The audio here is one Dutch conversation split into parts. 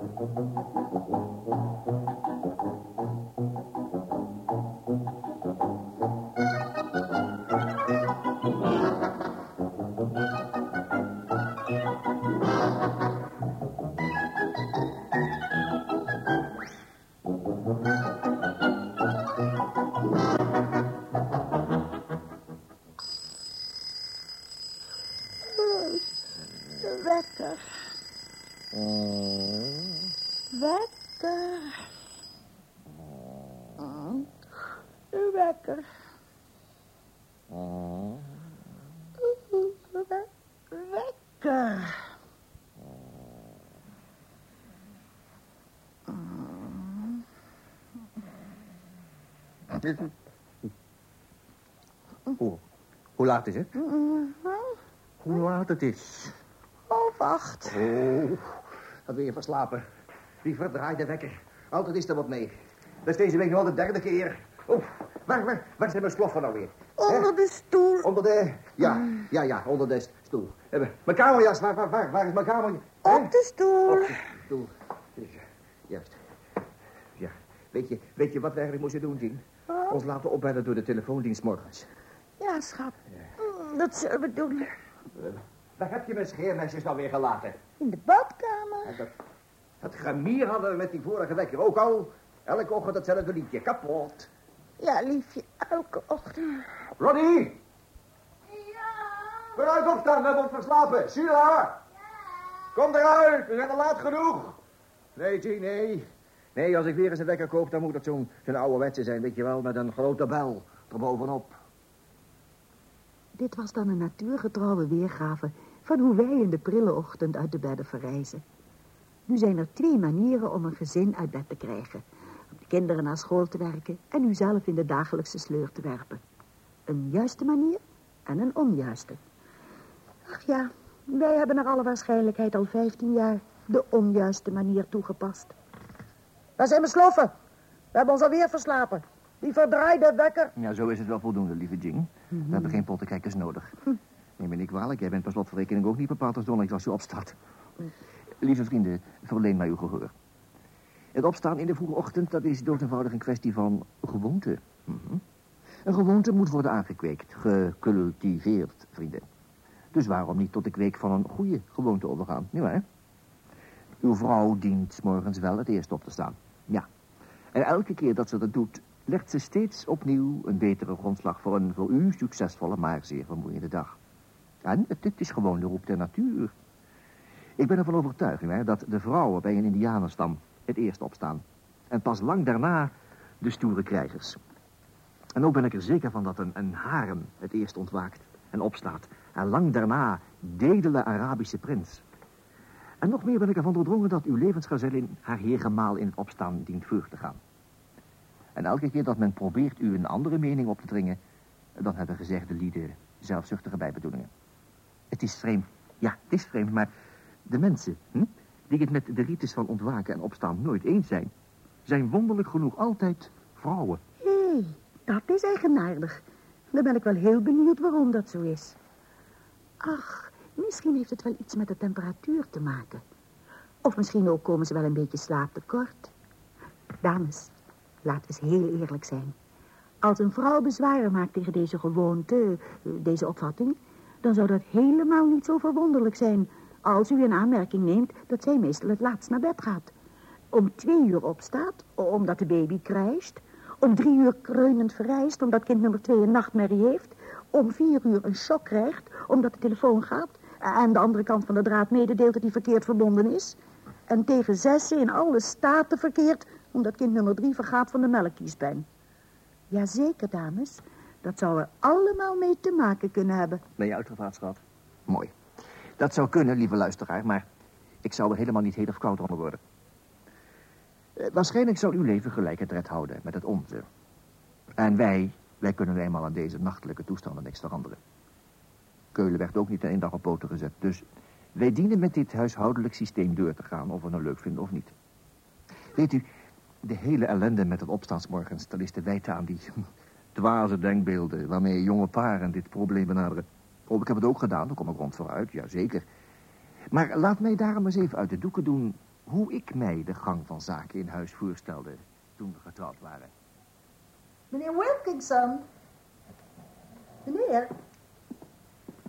Thank you. Hoe, hoe laat is het? Hoe laat het is? Oh, wacht. Oh, dat ben je verslapen. Die verdraaide wekker. Altijd is er wat mee. Dat is deze week nu al de derde keer. Oh, waar, waar, waar zijn mijn sloffen nou weer? Onder de stoel. Onder de... Ja, ja, ja, onder de stoel. Eh, Mijn kamerjas, waar, waar, waar, waar is mijn kamer? Op de stoel. Op de stoel. Ja, Juist. Ja. Weet je, weet je wat we eigenlijk moesten doen, Jean? Ons laten opbellen door de telefoondienst morgens. Ja, schat. Mm, Dat zullen we doen. Waar heb je mijn scheermesjes nou weer gelaten? In de badkamer. Dat, dat gemier hadden we met die vorige wekker ook al. Elke ochtend hetzelfde liedje. Kapot. Ja, liefje, elke ochtend. Ronnie! Ja? Vooruit opstaan, we hebben ons verslapen. Sula! Kom eruit, we zijn al laat genoeg. Nee, Jean, nee. Nee, als ik weer eens een wekker koop, dan moet het zo'n zo'n ouderwetse zijn, weet je wel, met een grote bel erbovenop. Dit was dan een natuurgetrouwe weergave van hoe wij in de prille ochtend uit de bedden verrijzen. Nu zijn er twee manieren om een gezin uit bed te krijgen. Om de kinderen naar school te werken en u zelf in de dagelijkse sleur te werpen. Een juiste manier en een onjuiste. Ach ja, wij hebben naar alle waarschijnlijkheid al 15 jaar de onjuiste manier toegepast. Waar zijn mijn sloffen? We hebben ons alweer verslapen. Die verdraaide wekker. Ja, zo is het wel voldoende, lieve Jean. We hebben geen pottenkijkers nodig. Neem me niet kwalijk, jij bent per slotverrekening ook niet bepaald als zonnig als je opstaat. Lieve vrienden, verleen mij uw gehoor. Het opstaan in de vroege ochtend, dat is dood eenvoudig een kwestie van gewoonte. Mhm. Een gewoonte moet worden aangekweekt, gecultiveerd, vrienden. Dus waarom niet tot de kweek van een goede gewoonte overgaan, nietwaar? Uw vrouw dient 's morgens wel het eerst op te staan. Ja. En elke keer dat ze dat doet, legt ze steeds opnieuw een betere grondslag voor een voor u succesvolle, maar zeer vermoeiende dag. En het is gewoon de roep der natuur. Ik ben ervan overtuigd, hè, dat de vrouwen bij een indianenstam het eerst opstaan. En pas lang daarna de stoere krijgers. En ook ben ik er zeker van dat een, een harem het eerst ontwaakt en opstaat. En lang daarna de edele Arabische prins. En nog meer ben ik ervan doordrongen dat uw levensgezellin haar heergemaal in het opstaan dient voor te gaan. En elke keer dat men probeert u een andere mening op te dringen, dan hebben gezegde lieden zelfzuchtige bijbedoelingen. Het is vreemd, ja, het is vreemd, maar de mensen, hm, die het met de rites van ontwaken en opstaan nooit eens zijn, zijn wonderlijk genoeg altijd vrouwen. Hé, hey, dat is eigenaardig. Dan ben ik wel heel benieuwd waarom dat zo is. Ach, misschien heeft het wel iets met de temperatuur te maken. Of misschien ook komen ze wel een beetje slaaptekort. Dames, laten we eens heel eerlijk zijn. Als een vrouw bezwaren maakt tegen deze gewoonte, eh, deze opvatting... dan zou dat helemaal niet zo verwonderlijk zijn... als u in aanmerking neemt dat zij meestal het laatst naar bed gaat. Om twee uur opstaat, omdat de baby krijst... om drie uur kreunend verrijst, omdat kind nummer twee een nachtmerrie heeft... om vier uur een shock krijgt, omdat de telefoon gaat... en de andere kant van de draad mededeelt dat hij verkeerd verbonden is... en tegen zes in alle staten verkeert... omdat kind nummer drie vergaat van de melkkiespijn. Jazeker, dames. Dat zou er allemaal mee te maken kunnen hebben. Ben je uitgevaard, schat? Mooi. Dat zou kunnen, lieve luisteraar, maar ik zou er helemaal niet heel of koud onder worden. Eh, waarschijnlijk zal uw leven gelijk het red houden met het onze. En wij, wij kunnen eenmaal aan deze nachtelijke toestanden niks veranderen. Keulen werd ook niet in één dag op poten gezet, dus wij dienen met dit huishoudelijk systeem door te gaan, of we het nou leuk vinden of niet. Weet u, de hele ellende met het opstaansmorgens, dat is te wijten aan die dwaze denkbeelden waarmee jonge paren dit probleem benaderen. Oh, ik heb het ook gedaan, daar kom ik rond vooruit, ja zeker. Maar laat mij daarom eens even uit de doeken doen hoe ik mij de gang van zaken in huis voorstelde toen we getrouwd waren. Meneer Wilkinson. Meneer.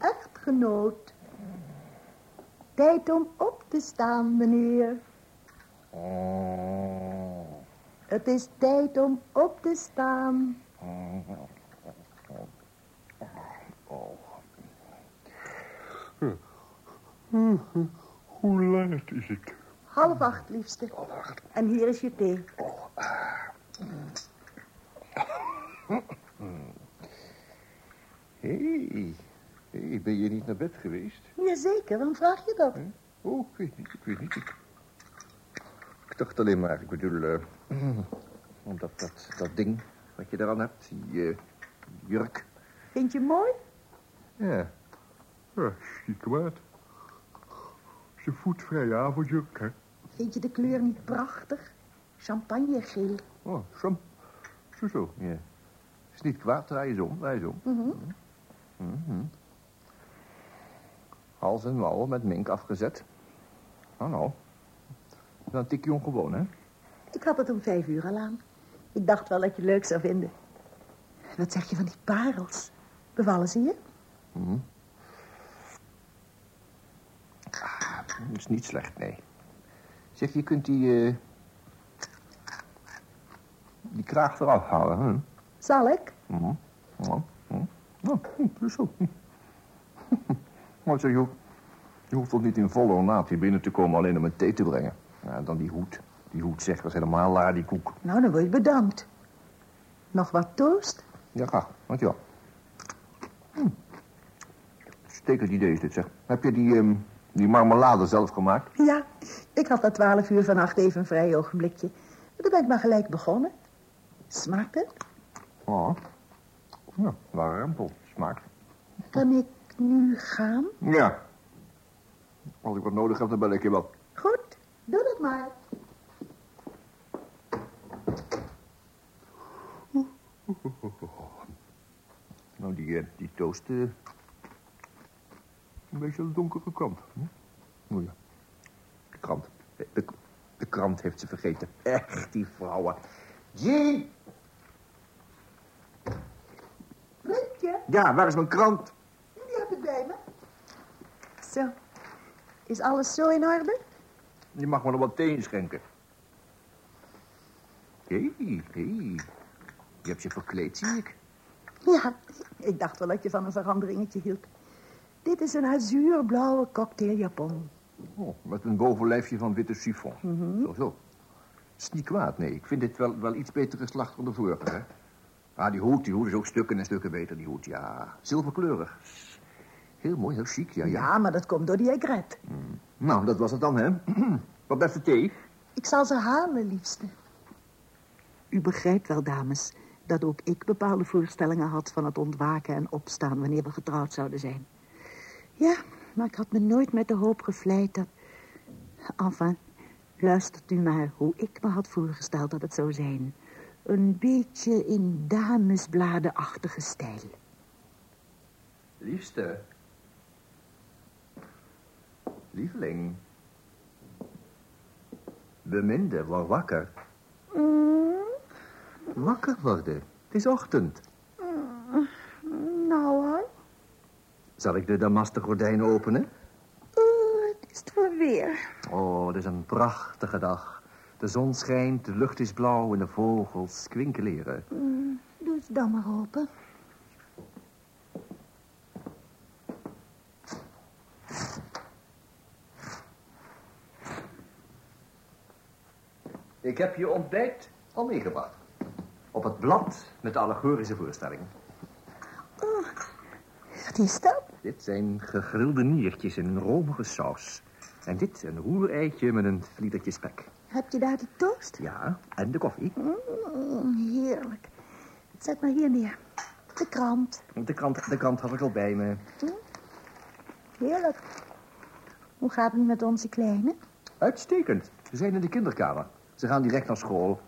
Echtgenoot. Tijd om op te staan, meneer. Het is tijd om op te staan. Hoe laat is het? Half acht, liefste. En hier is je thee. Hey. Hey, ben je niet naar bed geweest? Jazeker, waarom vraag je dat? Oh, ik weet niet, ik weet niet. Ik, ik dacht alleen maar, ik bedoel, eh, Omdat dat, dat ding wat je eraan hebt, die eh, jurk. Vind je mooi? ja. Ja, is niet kwaad. Is een voetvrije avondjurk, hè? Vind je de kleur niet prachtig? Champagnegeel. Oh, Sam. Zo, zo. Ja. Is niet kwaad, draai eens om, draai eens om. Mhm. Mhm. Hals en mouwen met mink afgezet. Nou, nou. Dan tik je ongewoon, hè? Ik had het om vijf uur al aan. Ik dacht wel dat je het leuk zou vinden. Wat zeg je van die parels? Bevallen ze je? Mhm. Ah, dat is niet slecht, nee. Zeg, je kunt die... eh, die kraag eraf halen, hè? Zal ik? Mhm. Ja. Ja, hm, dus zo. Maar zeg, je, hoeft- je hoeft toch niet in volle ornaat hier binnen te komen alleen om een thee te brengen. Ja, dan die hoed. Die hoed zegt, dat is helemaal laar, die koek. Nou, dan word je bedankt. Nog wat toast? Ja, graag. Dankjewel. Hm. Stekend idee is dit, zeg. Heb je die, ehm, die marmelade zelf gemaakt? Ja, ik had na twaalf uur vannacht even een vrij ogenblikje. En toen ben ik maar gelijk begonnen. Smaakt het? Ja. Ja, warempel. Smaakt. Kan ik nu gaan? Ja. Als ik wat nodig heb, dan bel ik je wel. Goed, doe dat maar. Nou, die, eh, die toast... eh, een beetje de donkere kant. Hm? O ja. De krant. De, de, de krant heeft ze vergeten. Echt, die vrouwen. Jean! Vriendje, Ja, waar is mijn krant? die heb ik bij me. Zo, is alles zo in orde? Je mag me nog wat thee schenken. Hé, hey, hé. Hey. Je hebt je verkleed, zie ik. Ja, ik dacht wel dat je van een veranderingetje hield. Dit is een azuurblauwe cocktailjapon. Oh, met een bovenlijfje van witte chiffon. Zo, zo. Het is niet kwaad, nee. Ik vind dit wel, wel iets betere slag dan de vorige, hè. Ah, die hoed, die hoed is ook stukken en stukken beter, die hoed, ja. Zilverkleurig. Heel mooi, heel chic, ja, ja. Ja, maar dat komt door die aigrette. Nou, dat was het dan, hè. Wat best de thee? Ik zal ze halen, liefste. U begrijpt wel, dames, dat ook ik bepaalde voorstellingen had van het ontwaken en opstaan wanneer we getrouwd zouden zijn. Ja, maar ik had me nooit met de hoop gevleid dat... Enfin, luistert u maar hoe ik me had voorgesteld dat het zou zijn. Een beetje in damesbladenachtige stijl. Liefste. Lieveling. Beminde, word wakker. Wakker worden. Het is ochtend. Nou hoor, Zal ik de damasten gordijnen openen? het is voor weer. Oh, het is een prachtige dag. De zon schijnt, de lucht is blauw en de vogels kwinkeleren. Doe het dan maar open. Ik heb je ontbijt al meegebracht. Op het blad met de allegorische voorstellingen. Wat is dat? Dit zijn gegrilde niertjes in een romige saus. En dit een roereitje met een vlietertje spek. Heb je daar de toast? Ja, en de koffie. Mm, heerlijk. Zet maar hier neer. De krant. De krant, de krant had ik al bij me. Heerlijk. Hoe gaat het met onze kleine? Uitstekend. Ze zijn in de kinderkamer. Ze gaan direct naar school.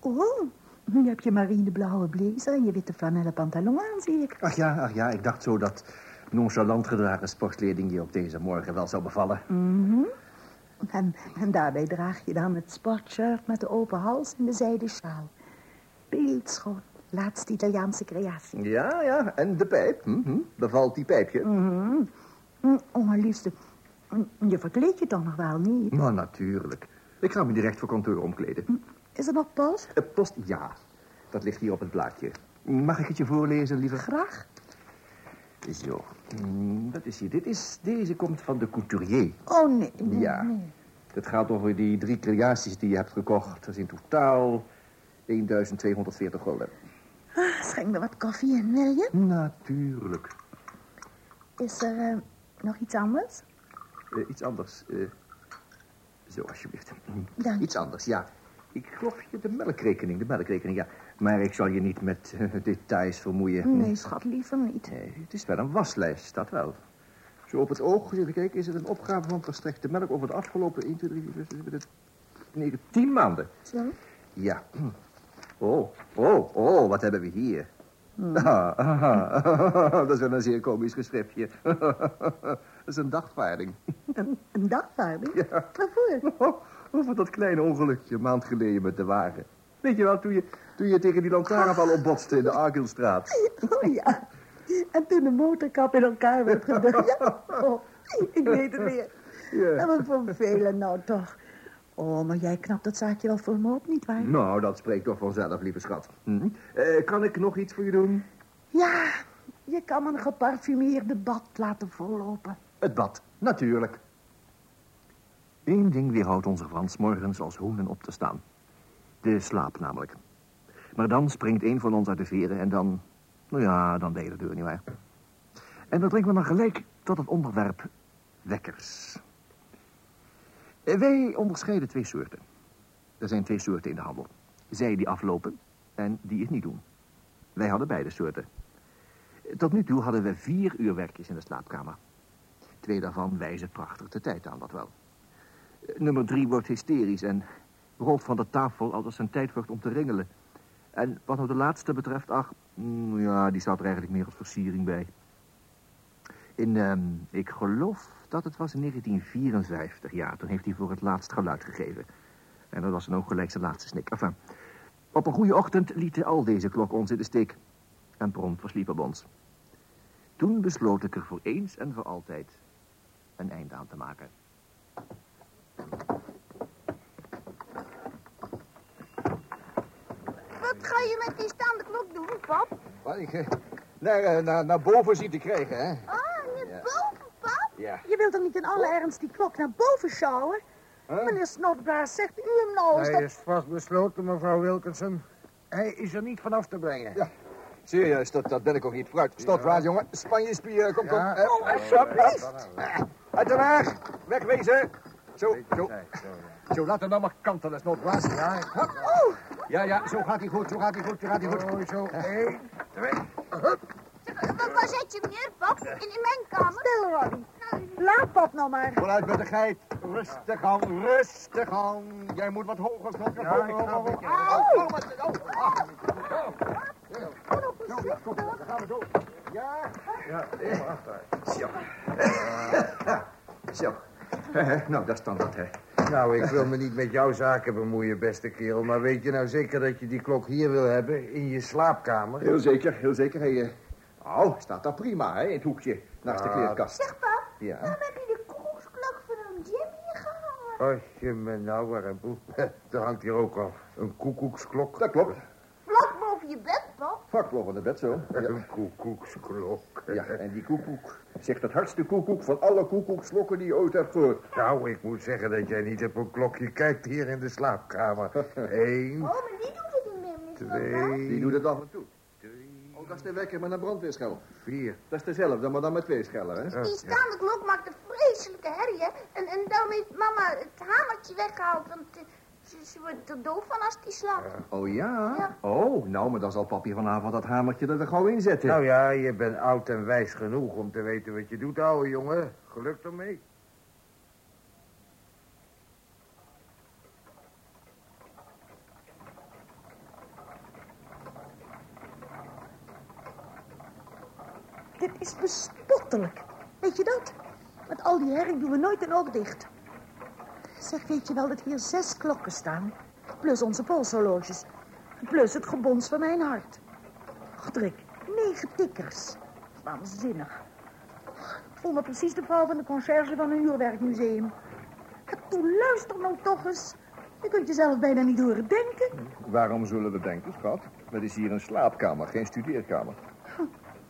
Oh, nu heb je marineblauwe blazer en je witte flanellen pantalon aan, zie ik. Ach ja, ach ja, ik dacht zo dat nonchalant gedragen sportkleding je op deze morgen wel zou bevallen. Mhm. En, en daarbij draag je dan het sportshirt met de open hals en de zijden sjaal. Beeldschoon. Laatste Italiaanse creatie. Ja, ja, en de pijp. Hm, hm. Bevalt die pijpje? Mhm. Hm, Oh, maar liefste. hm, Je verkleed je toch nog wel niet? Maar natuurlijk. Ik ga me direct voor kantoor omkleden. Is er nog post? Eh, post, ja. Dat ligt hier op het blaadje. Mag ik het je voorlezen, lieve? Graag. Zo. Hm, Dat is hier. Dit is, deze komt van de couturier. Oh, nee. nee, Ja. nee. Het gaat over die drie creaties die je hebt gekocht. Dat is in totaal 1240 gulden. Ah, schenk me wat koffie in, wil je? Natuurlijk. Is er eh, nog iets anders? Eh, iets anders. Zo, alsjeblieft. Dank. Iets anders, ja. Ik geloof je de melkrekening, de melkrekening, ja. Maar ik zal je niet met eh, details vermoeien. Nee, schat, liever niet. Nee, het is wel een waslijst, dat wel. Zo op het oog, even kijken, is er een opgave van verstrekte melk over de afgelopen 1, 2, 3, 4, 5, 6, 7, 8, 9, 10 maanden. Zo? Ja. Oh, oh, oh, wat hebben we hier? Ah, ah, dat is wel een zeer komisch geschriftje. dat is een dagvaarding. Een, een dagvaarding? Ja. Waarvoor? Over dat kleine ongelukje een maand geleden met de wagen. Weet je wel, toen je, toen je tegen die lantaarnpaal opbotste in de Argilstraat. Oh ja. En toen de motorkap in elkaar werd gedrukt. Ja. Oh, ik weet het weer. Ja. En wat voor velen nou toch. Oh, maar jij knapt dat zaakje wel voor me op, nietwaar? Nou, dat spreekt toch vanzelf, lieve schat. Hm? Eh, kan ik nog iets voor je doen? Ja, je kan me een geparfumeerde bad laten vollopen. Het bad, natuurlijk. Eén ding weerhoudt onze Frans morgens als hoenen op te staan. De slaap namelijk. Maar dan springt een van ons uit de veren en dan... Nou ja, dan de deur niet waar. En dat brengt me dan gelijk tot het onderwerp wekkers. Wij onderscheiden twee soorten. Er zijn twee soorten in de handel. Zij die aflopen en die het niet doen. Wij hadden beide soorten. Tot nu toe hadden we vier uur werkjes in de slaapkamer. Twee daarvan wijzen prachtig de tijd aan, dat wel. Eh, Nummer drie wordt hysterisch en rolt van de tafel als het zijn tijd wordt om te ringelen. En wat nou de laatste betreft, ach, mm, ja, die staat er eigenlijk meer als versiering bij. In, ehm, ik geloof dat het was in 1954, ja, toen heeft hij voor het laatst geluid gegeven. En dat was dan ook gelijk zijn laatste snik. Enfin, op een goede ochtend lieten al deze klokken ons in de steek. En prompt versliepen we ons. Toen besloot ik er voor eens en voor altijd een einde aan te maken. Wat ga je met die staande klok doen, pap? Wat ik eh, naar, eh, naar, naar boven zien te krijgen, hè? Ah, naar Ja. boven, pap? Ja. Je wilt toch niet in alle ernst die klok naar boven sjouwen? Meneer Snotbaas, zegt u hem nou eens Hij dat... is vastbesloten, mevrouw Wilkinson. Hij is er niet van af te brengen. Ja. Serieus, dat, dat ben ik ook niet. Vooruit, stop, waar, jongen. Spanje spier, kom, kom. Ja. Eh, Oh, eh, alsjeblieft. Uit de weg, wegwezen. Zo, zo. Zo, laat hem dan maar kantelen, snotblaas. Ja, hup. ja, ja, zo gaat hij goed, zo gaat hij goed, zo gaat hij goed. Oh, zo. Eén, twee. Waar, waar zet je hem neer, pap? In, in mijn kamer? Stil, Ronnie. Laat pap nou maar. Vooruit met de geit. Rustig aan, rustig aan. Jij moet wat hoger, snotje. Ja, ik ga een beetje. Au, au, wat- au, ah. Zo, zo, kom, Ja. Ja, achter. Zo. Zo. Nou, dat is dan dat, hè. Nou, ik wil me niet met jouw zaken bemoeien, beste kerel. Maar weet je nou zeker dat je die klok hier wil hebben, in je slaapkamer? Heel zeker, heel zeker. Hij, eh, Oh, staat daar prima, hè, in het hoekje. Naast de Ja. kleerkast. Zeg, pap, Ja. waarom heb je de koekoeksklok van een Jim hier gehangen? Als je me nou waar een boel... Er hangt hier ook al een koekoeksklok. Dat klopt. Vlak boven je bed, pap? Vakklok in het bed, zo. Ja. Een koekoeksklok. ja, en die koekoek zegt het hardste koekoek van alle koekoekslokken die je ooit hebt gehoord. Nou, ik moet zeggen dat jij niet op een klokje kijkt hier in de slaapkamer. Eén, Oh, maar die doet het niet meer, meneer Snodgrass. Die twee, doet het af en toe. Oh, dat is de wekker met een brandweerschel. vier. Dat is dezelfde, maar dan met twee schellen, hè? Die staande klok maakt een vreselijke herrie, hè? En, en daarom heeft mama het hamertje weggehaald, want eh, ze, ze wordt er doof van als die slaapt. Oh ja? Ja. Oh, nou, maar dan zal papi vanavond dat hamertje er gauw in zetten. Nou ja, je bent oud en wijs genoeg om te weten wat je doet, ouwe jongen. Geluk ermee. Dit is bespottelijk. Weet je dat? Met al die herrie doen we nooit een oog dicht. Zeg, weet je wel dat hier zes klokken staan? Plus onze polshorloges. Plus het gebons van mijn hart. Godrik, negen tikkers. Waanzinnig. Ik voel me precies de vrouw van de conciërge van een uurwerkmuseum. Toen luister nou toch eens. Je kunt jezelf bijna niet horen denken. Waarom zullen we denken, schat? Het is hier een slaapkamer, geen studeerkamer.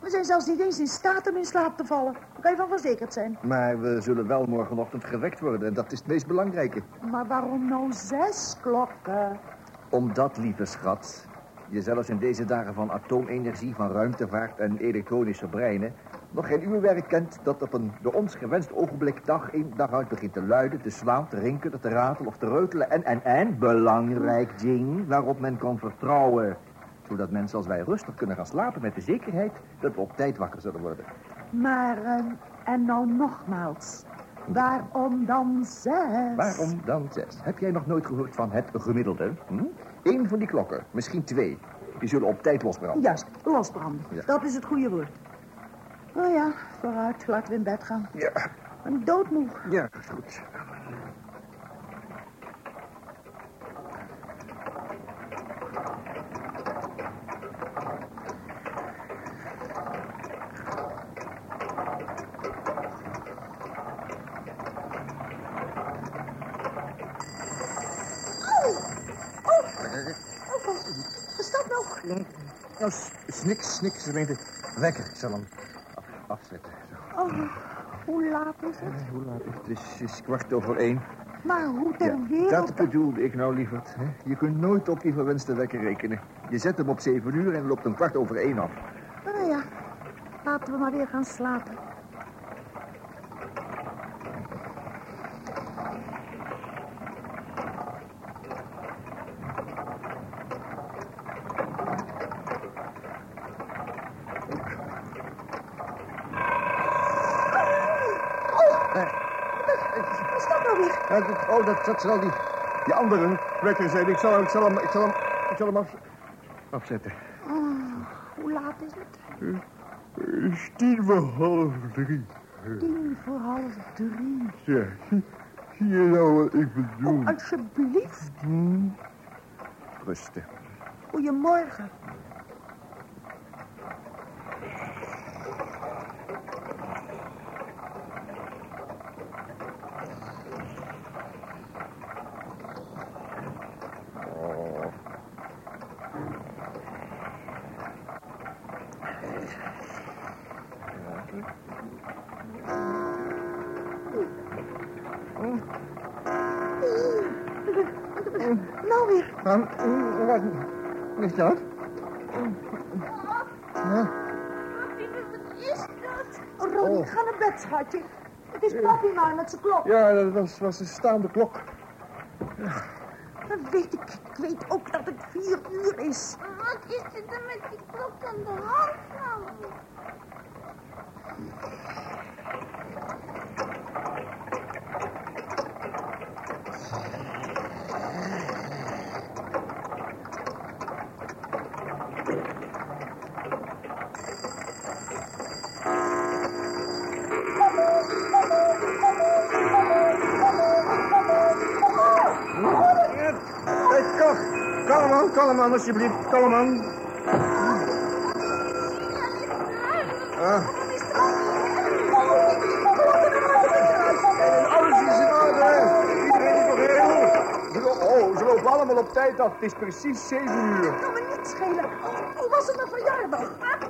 We zijn zelfs niet eens in staat om in slaap te vallen. Daar kan je van verzekerd zijn. Maar we zullen wel morgenochtend gewekt worden en dat is het meest belangrijke. Maar waarom nou zes klokken? Omdat, lieve schat, je zelfs in deze dagen van atoomenergie, van ruimtevaart en elektronische breinen... nog geen uurwerk kent dat op een door ons gewenst ogenblik dag in dag uit begint te luiden, te slaan, te rinkelen, te ratelen of te reutelen. En, en, en, belangrijk ding, waarop men kan vertrouwen. Zodat mensen als wij rustig kunnen gaan slapen met de zekerheid dat we op tijd wakker zullen worden. Maar, eh, en nou nogmaals, waarom dan zes? Waarom dan zes? Heb jij nog nooit gehoord van het gemiddelde? Hm? Eén van die klokken, misschien twee. Die zullen op tijd losbranden. Juist, losbranden. Ja. Dat is het goede woord. Nou ja, vooruit, laten we in bed gaan. Ja, Ik ben doodmoe. ja, goed. Wat is dat nou? Nee, nou, s- sniks, sniks, alleen de wekker. Ik zal hem af, afzetten. Zo. Oh, hoe laat is het? Eh, Hoe laat is het? Het is, het is kwart over één. Maar hoe ter Ja, wereld... dat bedoelde ik nou, lieverd. hè. Je kunt nooit op die verwenste wekker rekenen. Je zet hem op zeven uur en loopt een kwart over één af. Nou ja, laten we maar weer gaan slapen. Wat is dat nou weer? Ja, dat zal die, die andere wekker zijn. Ik zal hem, ik zal hem, ik zal hem, ik zal hem af, afzetten. Oh, hoe laat is het? Het is tien voor half drie. Tien voor half drie. Ja, zie, je nou wat ik bedoel? Oh, alsjeblieft. Rusten. Goedemorgen. Weer. Wat is dat? Papi, wat is dat? Oh, Ronnie, ga naar bed, schatje. Het is papi maar met zijn klok. Ja, dat was, was een staande klok. Dat weet ik. Ik weet ook dat het vier uur is. Wat is er dan met die klok aan de hand nou? Kalm aan, alsjeblieft. Kalm aan. Ah. Alles is in orde. Iedereen is nog heel. Oh, ze lopen allemaal op tijd af. Het is precies zeven uur. kan me niet schelen. Hoe was het mijn verjaardag? Papi.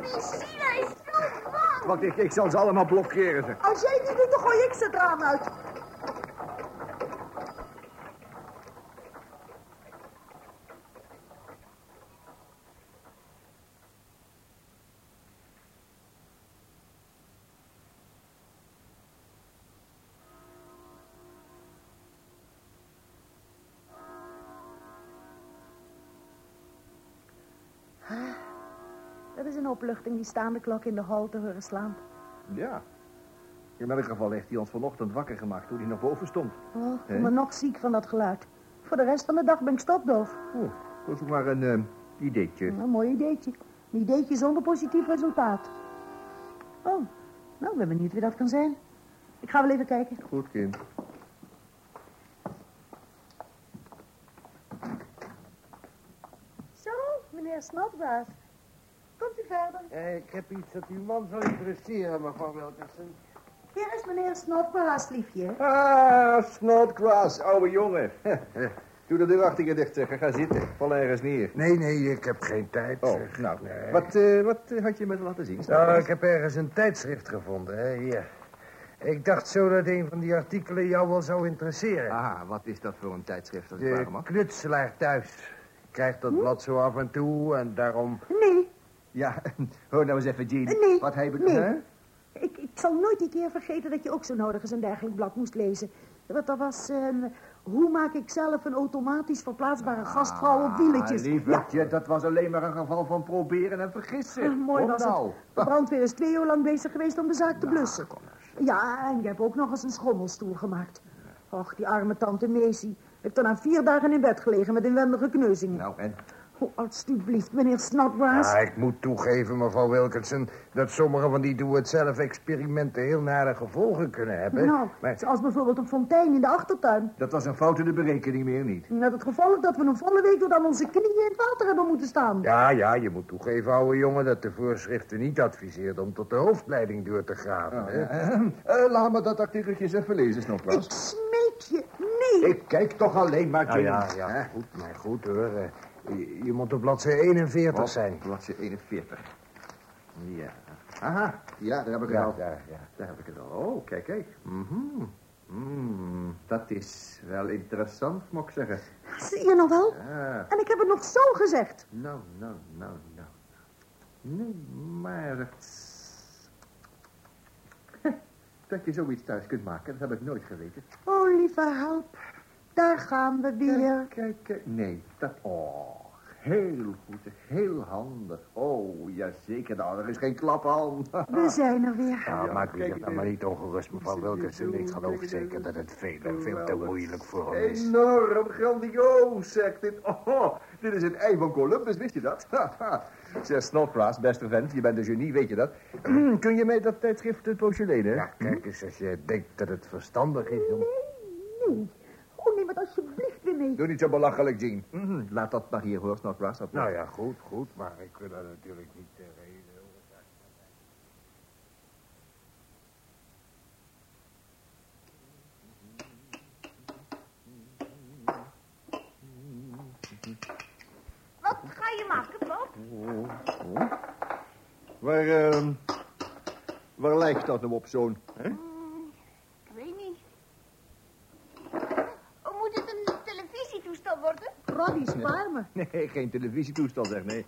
Wacht, ik, ik zal ze allemaal blokkeren. Als jij niet doet, dan gooi ik ze het raam uit. is een opluchting die staande klok in de hal te horen slaan. Ja. In elk geval heeft hij ons vanochtend wakker gemaakt toen hij nog boven stond. Oh, ik ben nog ziek van dat geluid. Voor de rest van de dag ben ik stopdoof. Oh, dat is ook maar een ehm, ideetje. Nou, een mooi ideetje. Een ideetje zonder positief resultaat. Oh, nou, ik ben benieuwd wie dat kan zijn. Ik ga wel even kijken. Goed, kind. Zo, meneer Snodgrass. Verder? Eh, ik heb iets dat uw man zal interesseren, mevrouw Wilkinson. Hier is meneer Snodgrass, liefje. Ah, Snodgrass, oude jongen. Doe de deur achter je dicht, zeg. Ga zitten. Val ergens neer. Nee, nee, ik heb geen tijd. Oh, zeg. nou, Nee. wat, eh, wat eh, had je me laten zien? Nou, ik heb ergens een tijdschrift gevonden, hè, hier. Ik dacht zo dat een van die artikelen jou wel zou interesseren. Ah, wat is dat voor een tijdschrift, als ik De vragen mag? knutselaar thuis. Ik krijg dat blad zo af en toe en daarom... Nee, Ja, hoor nou eens even, Jean. Nee, Wat hij bedoelt, nee. ik, ik zal nooit die keer vergeten dat je ook zo nodig eens een dergelijk blad moest lezen. Want dat was, ehm, hoe maak ik zelf een automatisch verplaatsbare gastvrouw op wieletjes? Ah, lievertje, dat was alleen maar een geval van proberen en vergissen. Ja, mooi Kom was nou. het. De brandweer is twee uur lang bezig geweest om de zaak te blussen. kom eens. Ja, en je hebt ook nog eens een schommelstoel gemaakt. Och, die arme tante Macy heeft daarna vier dagen in bed gelegen met inwendige kneuzingen. Nou, en? Oh, alstublieft, meneer Snodgrass. Ah, ik moet toegeven, mevrouw Wilkinson... dat sommige van die doe-het-zelf-experimenten heel nare gevolgen kunnen hebben. nou, Maar zoals bijvoorbeeld een fontein in de achtertuin. Dat was een fout in de berekening meer niet. Met het gevolg dat we een volle week tot aan onze knieën in het water hebben moeten staan. ja, ja, je moet toegeven, oude jongen... dat de voorschriften niet adviseerden om tot de hoofdleiding door te graven. hè? Eh, eh, laat me dat artikeltje eens even lezen, Ik Snodgrass. smeek je, nee. Ik kijk toch alleen maar, Nou Jean. ja, ja, Hè? goed, maar goed hoor. Je, moet op bladzijde 41 Oh, zijn. bladzijde 41. Ja. Aha, ja, daar heb ik het Ja, al. ja, ja. Daar heb ik het al. Oh, kijk, kijk. Mhm. Mm, dat is wel interessant, moet ik zeggen. Zie je nog wel? Ja. En ik heb het nog zo gezegd. Nou, nou, nou, nou. Nee, maar... het- Dat je zoiets thuis kunt maken, dat heb ik nooit geweten. Oh, lieve help. Daar gaan we weer. Kijk, kijk, kijk. Nee, dat... Oh, heel goed, heel handig. Oh, jazeker, nou, er is geen klap aan. We zijn er weer. Nou, Ja, maak u zich dan eh, maar niet ongerust, mevrouw Wilkinson. Ik geloof zeker eh, dat het veel en veel te moeilijk voor hem is. Enorm grandioos, zegt dit. Oh, dit is een ei van Columbus, wist je dat? Zeg, Snodgrass, beste vent, je bent een genie, weet je dat? Kun je mij dat tijdschrift een poosje lenen? Ja, kijk eens, als je denkt dat het verstandig is om... Nee. Oh, neem het alsjeblieft weer mee. Doe niet zo belachelijk, Jean. Mhm, Laat dat maar hier, hoor, Snodgrass. Dat Nou ja, goed, goed, maar ik wil dat natuurlijk niet eh, tegen reden. Wat ga je maken, Bob? Waar, ehm, waar lijkt dat nou op, zo'n? hè? Ik weet niet. Oh, moet het een televisietoestel worden? Roddy, spaar me. Nee, geen televisietoestel, zeg, nee.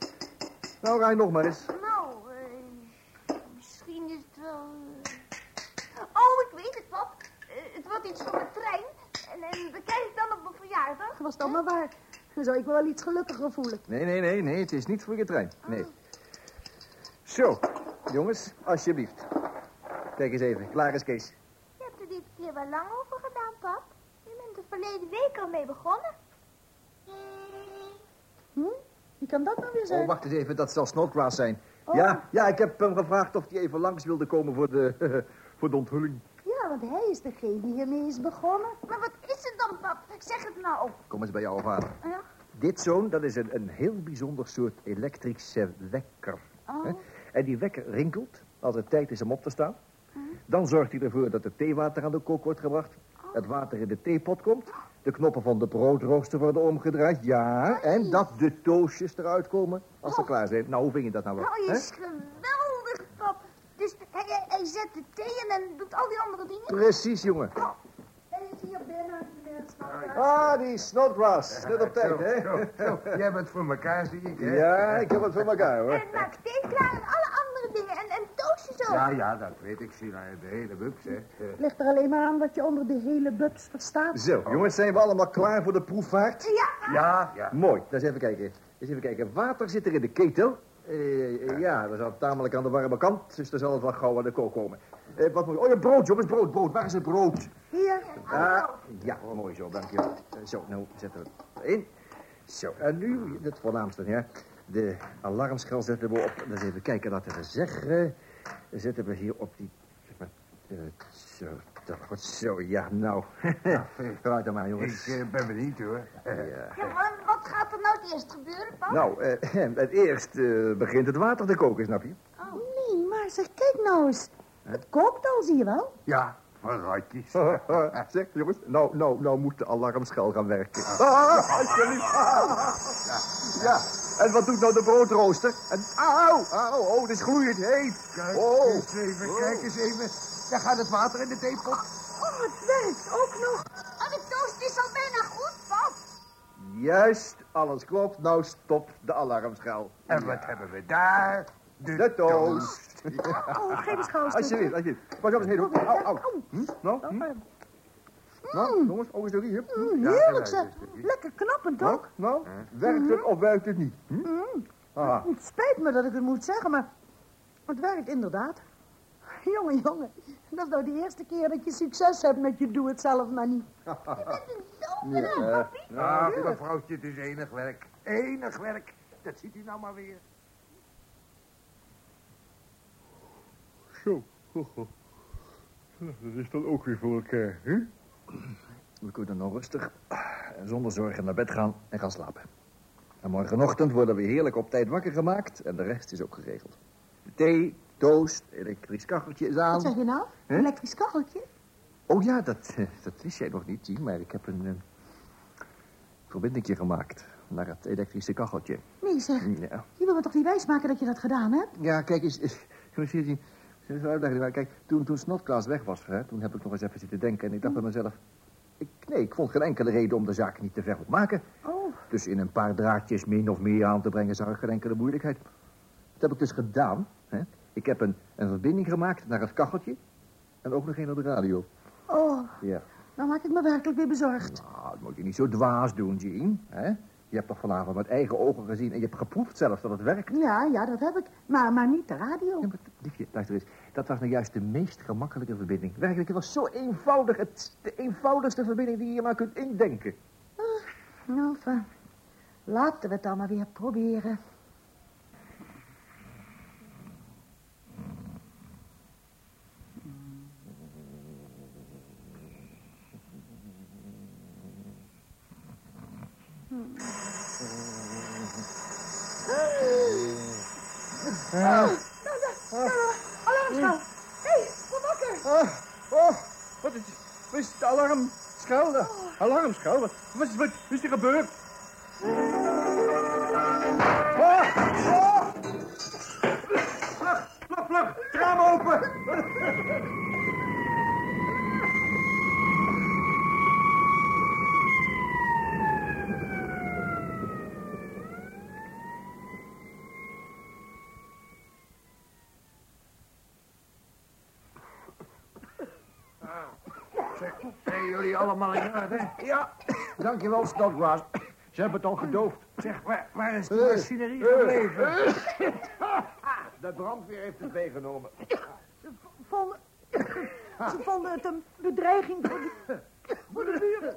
Nou, rij nog maar eens. Nou, eh, misschien is het wel... eh. Oh, ik weet het, Bob. Eh, het wordt iets van de trein. En, en dat krijg ik dan op mijn verjaardag. Was dan maar waar. Dan zou ik me wel iets gelukkiger voelen. Nee, nee, nee, nee, het is niet voor je trein. Nee. Zo, jongens, alsjeblieft. Kijk eens even, klaar is Kees. Je hebt er dit keer wel lang over gedaan, pap. Je bent er verleden week al mee begonnen. Hm? Wie kan dat nou weer zijn? Oh, wacht eens even, dat zal Snodgrass zijn. Oh. Ja, ja, ik heb hem gevraagd of hij even langs wilde komen voor de, voor de onthulling. Ja, want hij is degene die hiermee is begonnen. Maar wat is het dan, pap? Zeg het nou. Kom eens bij jouw vader. Ja? Dit zoon, dat is een, een heel bijzonder soort elektrische wekker. Oh. Hè? En die wekker rinkelt als het tijd is om op te staan. Dan zorgt hij ervoor dat het theewater aan de kook wordt gebracht. Het water in de theepot komt. De knoppen van de broodrooster worden omgedraaid. Ja, en dat de toastjes eruit komen als ze klaar zijn. Nou, hoe vind je dat nou wel? Nou, je is geweldig, pap. Dus hij, zet de thee en, en doet al die andere dingen. Precies, jongen. Hij is hier binnen, meneer Snodgrass. Ah, die Snodgrass. Net op tijd, hè? Jij bent voor elkaar, zie ik, hè? Ja, ik heb het voor elkaar, hoor. En maakt thee klaar en alle andere dingen. En, en toastjes ook. Ja, ja, dat weet ik. Zie naar de hele bubs, hè. Ligt er alleen maar aan wat je onder de hele bubs verstaat. Zo, jongens, zijn we allemaal klaar voor de proefvaart? Ja, Ja, ja. Mooi, dan eens even kijken. Eens even kijken. Water zit er in de ketel. Eh, eh, ja, dat is al tamelijk aan de warme kant, dus er zal het wel gauw aan de kook komen. Eh, wat moet... Oh ja, brood, jongens, brood, brood. Waar is het brood? Hier, Ah, ja, mooi zo, dankjewel. Uh, zo, nou zetten we het in. Zo, en nu het voornaamste, ja. De alarmschel zetten we op. Eens even kijken wat we zeggen. Dan zetten we hier op die... Zeg maar, eh, zo, dat wordt zo, ja, nou. Vooruit dan maar, jongens. Ik eh, ben benieuwd, hoor. Ja. ja maar wat gaat er nou het eerst gebeuren, pap? Nou, eh, het eerst eh, begint het water te koken, snap je? Nee, maar zeg, kijk nou eens. Het kookt al, zie je wel. Ja, vooruitjes. zeg, jongens, nou, nou, nou moet de alarmschel gaan werken. Ah, alsjeblieft. Ah. Ja, en wat doet nou de broodrooster? En, auw, auw, oh, het is gloeiend heet. Kijk Oh. eens even, kijk eens even. Daar gaat het water in de theepot. Oh, het werkt ook nog. Oh, de toast is al bijna goed, pap. Juist, alles klopt. Nou stopt de alarmschel. En wat hebben we daar? De, De toast. Oh, geef eens gauw. Alsjeblieft, alsjeblieft. Pas op eens heen. hoor. Au, au. Hm? Nou, hm? Nou, jongens, ook eens door hier. Mm, heerlijk zeg. Lekker knappend Nou, ook. nou, werkt het of werkt het niet? Hm? Ah, Het spijt me dat ik het moet zeggen, maar het werkt inderdaad. Jongen, jongen, dat is nou de eerste keer dat je succes hebt met je doe-het-zelf maar niet. ja, Ah, mevrouwtje, het is enig werk. Enig werk. Dat ziet u nou maar weer. Zo. Nou, Dat is dan ook weer voor elkaar, hè? We kunnen nou rustig en zonder zorgen naar bed gaan en gaan slapen. En morgenochtend worden we heerlijk op tijd wakker gemaakt en de rest is ook geregeld. Thee, toast, elektrisch kacheltje is Wat aan. zeg je nou? Elektrisch kacheltje? Oh ja, dat, eh, dat wist jij nog niet, Jean, maar ik heb een uh, verbindingje gemaakt naar het elektrische kacheltje. Nee zeg, Ja, je wil me toch niet wijsmaken dat je dat gedaan hebt? ja kijk eens, eh, ik zie je even uitleggen. Kijk, toen, toen Snotklaas weg was, hè, toen heb ik nog eens even zitten denken en ik dacht bij mezelf... Ik, nee, ik vond geen enkele reden om de zaak niet te ver op maken. Oh, Dus in een paar draadjes min of meer aan te brengen zag ik geen enkele moeilijkheid. Dat heb ik dus gedaan. Hè? Ik heb een, een verbinding gemaakt naar het kacheltje en ook nog een naar de radio. oh, Ja. nou maak ik me werkelijk weer bezorgd. Nou, dat moet je niet zo dwaas doen, Jean. Hè? Je hebt toch vanavond met eigen ogen gezien en je hebt geproefd zelfs dat het werkt. Ja, ja, dat heb ik. Maar, maar niet de radio. Ja, maar liefje, luister eens. Dat was nou juist de meest gemakkelijke verbinding. Werkelijk, het was zo eenvoudig. Het de eenvoudigste verbinding die je maar kunt indenken. Nou, enfin, laten we het dan maar weer proberen. Alarmschel! Hé, hey, kom wakker! Ah, oh, wat is, wat is de alarmschel? De alarmschel? Wat, wat, wat is er gebeurd? Ah, ah! Vlug, vlug, vlug! Het raam open! Jullie allemaal in orde? Ja, dankjewel, Snodgrass. Ze hebben het al gedoofd. Zeg, waar, waar is de Eh, machinerie eh, gebleven? De brandweer heeft het meegenomen. Vonden, ze vonden het een bedreiging voor de, voor de buren.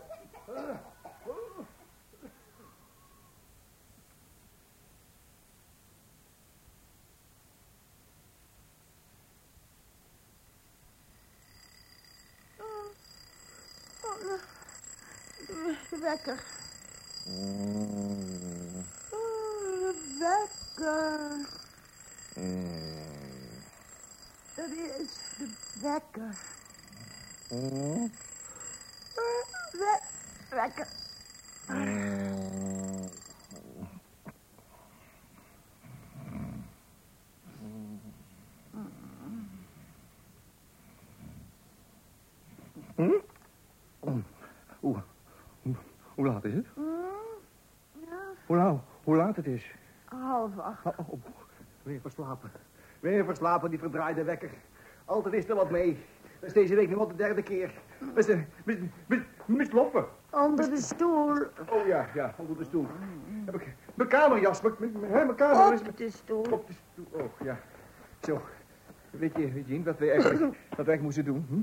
Wekker. Oh, de wekker. Dat is de wekker. Eh, We wekker. Hoe, hoe, hoe laat is het? Ja, Hoe, la- hoe laat het is? half acht. Oh, oh, weer verslapen. Weer verslapen, die verdraaide wekker. Altijd is er wat mee. Dat is deze week nu al de derde keer. Mis, mis, mis, misloppen. Onder de stoel. Oh ja, ja, onder de stoel. Heb ik mijn kamerjas, mijn, mijn, kamer is... Op de stoel. Op de stoel, oh ja. Zo, weet je, weet je wat we eigenlijk, wat we eigenlijk moesten doen? Hm?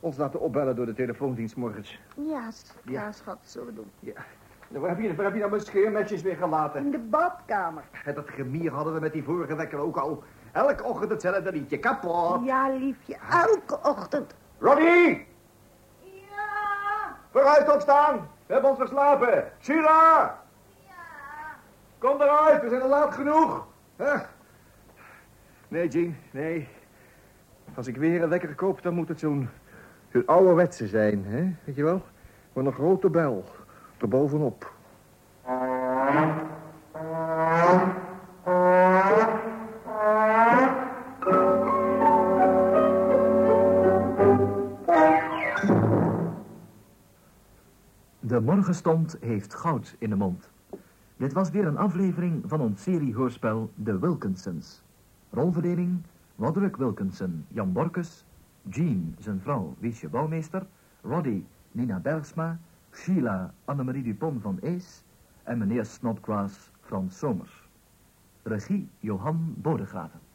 Ons laten opbellen door de telefoondienst morgens. Ja. ja, schat, zullen we doen. Ja. Waar heb je, waar heb je nou mijn scheermesjes weer gelaten? In de badkamer. Dat gemier hadden we met die vorige wekker ook al. Elke ochtend hetzelfde liedje. Kapot. Ja, liefje, elke ochtend. Ronnie! Ja, Vooruit opstaan! We hebben ons verslapen! Sheila! ja. Kom eruit, we zijn al laat genoeg. Huh? Nee, Jean, nee. Als ik weer een lekker koop, dan moet het zo'n zo'n ouderwetse zijn, hè? Weet je wel? Met een grote bel. Erbovenop. De morgenstond heeft goud in de mond. Dit was weer een aflevering van ons seriehoorspel De Wilkinsons. Rolverdeling Roderick Wilkinson, Jan Borkus, Jean, zijn vrouw Wiesje Bouwmeester, Roddy, Nina Bergsma, Sheila, Annemarie Dupont van Ees en meneer Snodgrass, Frans Somers. Regie Johan Bodegraven.